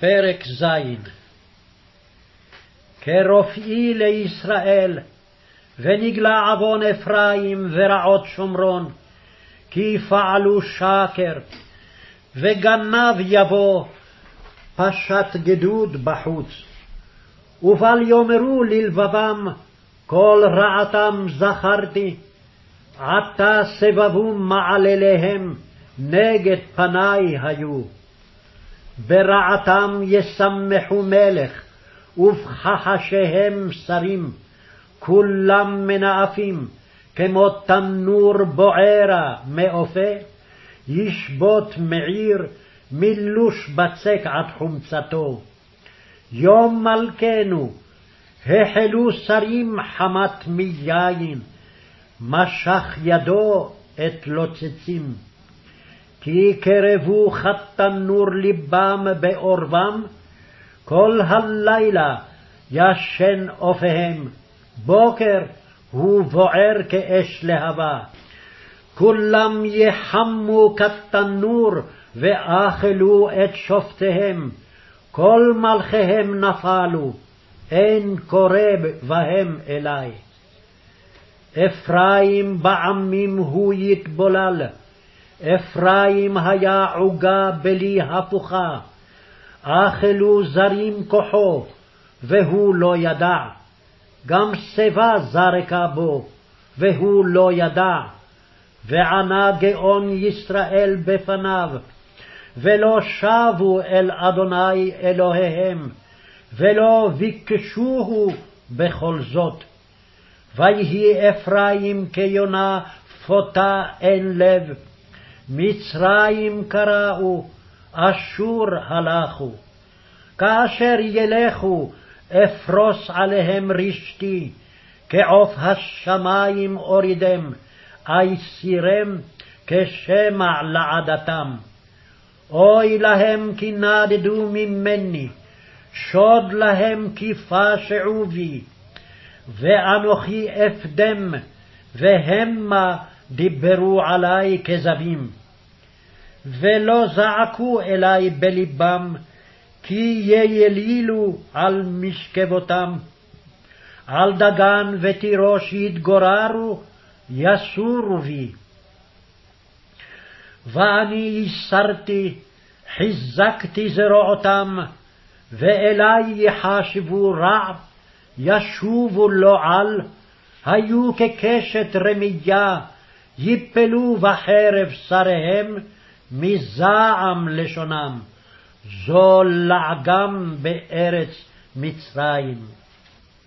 פרק ז. כרופאי לישראל, ונגלה עוון אפרים ורעות שומרון, כי פעלו שקר, וגנב יבוא, פשט גדוד בחוץ. ובל יאמרו ללבבם, כל רעתם זכרתי, עתה סבבו מעלליהם, נגד פני היו. ברעתם ישמחו מלך, ובכחשיהם שרים, כולם מנאפים, כמו תנור בוערה מאופה, ישבות מעיר, מלוש בצק עד חומצתו. יום מלכנו, החלו שרים חמת מיין, משך ידו את לוצצים. כי קרבו חתנור לבם בעורבם, כל הלילה ישן אופיהם, בוקר הוא בוער כאש להבה. כולם יחמו כתנור, ואכלו את שופטיהם, כל מלכיהם נפלו, אין קורב בהם אלי. אפרים בעמים הוא יתבולל, אפרים היה עוגה בלי הפוכה, אכלו זרים כוחו, והוא לא ידע, גם שיבה זרקה בו, והוא לא ידע, וענה גאון ישראל בפניו, ולא שבו אל אדוני אלוהיהם, ולא ביקשוהו בכל זאת. ויהי אפרים כיונה פותה אין לב, מצרים קראו, אשור הלכו. כאשר ילכו, אפרוס עליהם רשתי, כעוף השמים אורידם, אייסירם כשמע לעדתם. אוי להם כי נדדו ממני, שוד להם כי פשעו בי. ואנוכי אפדם, והמה דיברו עלי כזבים. ולא זעקו אלי בלבם, כי יילילו על משכבותם. על דגן ותירוש יתגוררו, יסורו בי. ואני הסרתי, חיזקתי זרועותם, ואלי יחשבו רע, ישובו לו על, היו כקשת רמייה, יפלו בחרב שריהם, מזעם לשונם, זו לעגם בארץ מצרים.